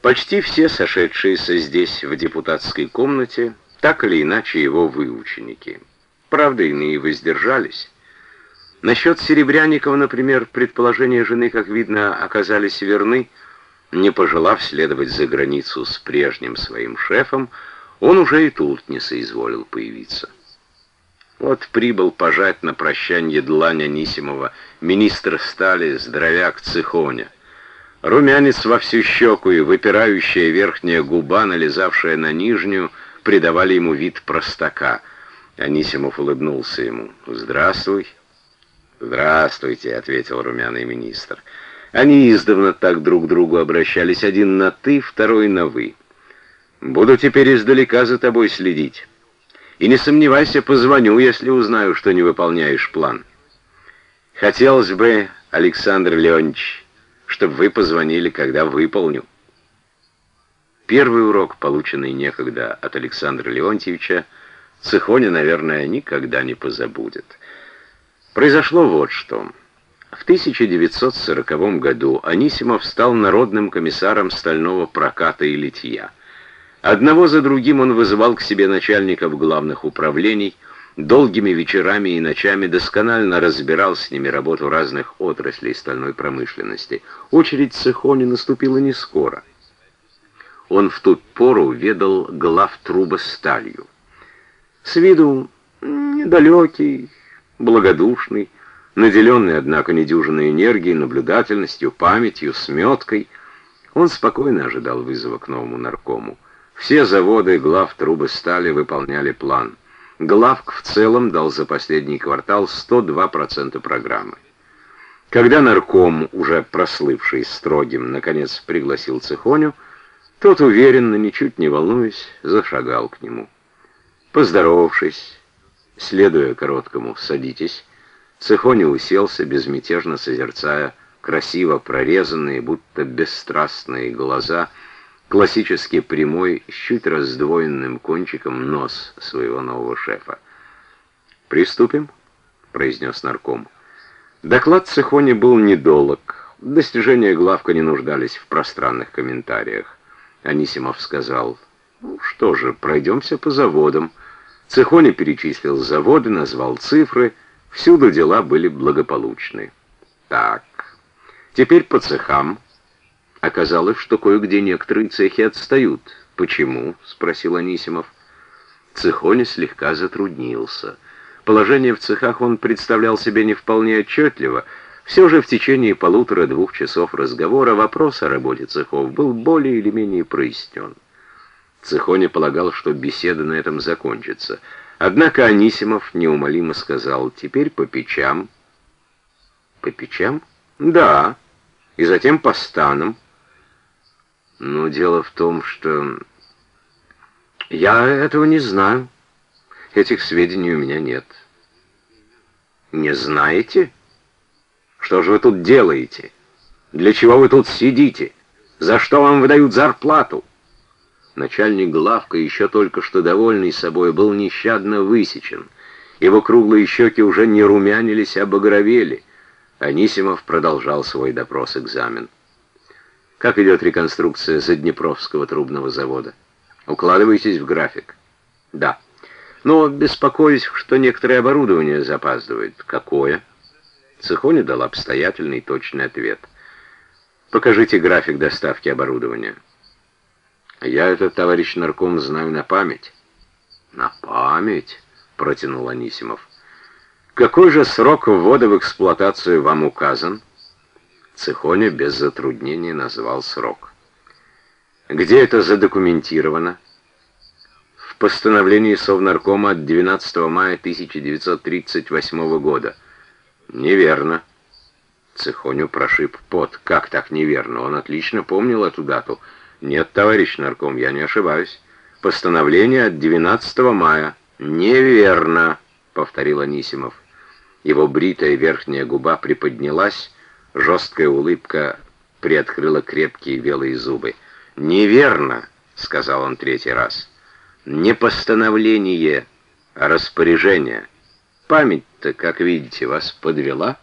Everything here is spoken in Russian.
Почти все сошедшиеся здесь, в депутатской комнате, так или иначе его выученики. Правда, иные воздержались. Насчет Серебряникова, например, предположения жены, как видно, оказались верны. Не пожелав следовать за границу с прежним своим шефом, он уже и тут не соизволил появиться. Вот прибыл пожать на прощанье длань Анисимова министр стали здоровяк Цихоня. Румянец во всю щеку и выпирающая верхняя губа, налезавшая на нижнюю, придавали ему вид простака. Анисимов улыбнулся ему. «Здравствуй». «Здравствуйте», — ответил румяный министр. Они издавна так друг к другу обращались, один на «ты», второй на «вы». «Буду теперь издалека за тобой следить. И не сомневайся, позвоню, если узнаю, что не выполняешь план. Хотелось бы, Александр Леонидович, чтобы вы позвонили, когда выполню». Первый урок, полученный некогда от Александра Леонтьевича, Цехоня, наверное, никогда не позабудет. Произошло вот что. В 1940 году Анисимов стал народным комиссаром стального проката и литья. Одного за другим он вызывал к себе начальников главных управлений, долгими вечерами и ночами досконально разбирал с ними работу разных отраслей стальной промышленности. Очередь Цехони наступила не скоро. Он в ту пору ведал глав труба сталью. С виду недалекий, благодушный, наделенный, однако, недюжинной энергией, наблюдательностью, памятью, сметкой, он спокойно ожидал вызова к новому наркому. Все заводы глав трубы стали выполняли план. Главк в целом дал за последний квартал 102% программы. Когда нарком, уже прослывший строгим, наконец пригласил Цехоню, тот уверенно, ничуть не волнуясь, зашагал к нему. Поздоровавшись, следуя короткому «садитесь», Цехоня уселся, безмятежно созерцая красиво прорезанные, будто бесстрастные глаза, классически прямой, с чуть раздвоенным кончиком нос своего нового шефа. «Приступим», — произнес нарком. Доклад Цехони был недолог. Достижения главка не нуждались в пространных комментариях. Анисимов сказал, ну что же, пройдемся по заводам. Цехони перечислил заводы, назвал цифры, всюду дела были благополучны. Так, теперь по цехам. Оказалось, что кое-где некоторые цехи отстают. «Почему?» — спросил Анисимов. Цехони слегка затруднился. Положение в цехах он представлял себе не вполне отчетливо, все же в течение полутора-двух часов разговора вопрос о работе цехов был более или менее прояснен. Цехоня полагал, что беседа на этом закончится. Однако Анисимов неумолимо сказал, «Теперь по печам». «По печам?» «Да. И затем по станам». Но дело в том, что... Я этого не знаю. Этих сведений у меня нет. Не знаете? Что же вы тут делаете? Для чего вы тут сидите? За что вам выдают зарплату? Начальник главка, еще только что довольный собой, был нещадно высечен. Его круглые щеки уже не румянились, а багровели. Анисимов продолжал свой допрос-экзамен. Как идет реконструкция Заднепровского трубного завода? Укладываетесь в график? Да. Но беспокоюсь, что некоторое оборудование запаздывает. Какое? Цехоня дал обстоятельный точный ответ. «Покажите график доставки оборудования». «Я этот товарищ нарком знаю на память». «На память?» — протянул Анисимов. «Какой же срок ввода в эксплуатацию вам указан?» Цехоня без затруднений назвал срок. «Где это задокументировано?» «В постановлении Совнаркома от 12 мая 1938 года». «Неверно». Цехоню прошиб пот. «Как так неверно? Он отлично помнил эту дату». «Нет, товарищ нарком, я не ошибаюсь. Постановление от 12 мая». «Неверно», — повторил Анисимов. Его бритая верхняя губа приподнялась, жесткая улыбка приоткрыла крепкие белые зубы. «Неверно», — сказал он третий раз. «Не постановление, а распоряжение». Память-то, как видите, вас подвела.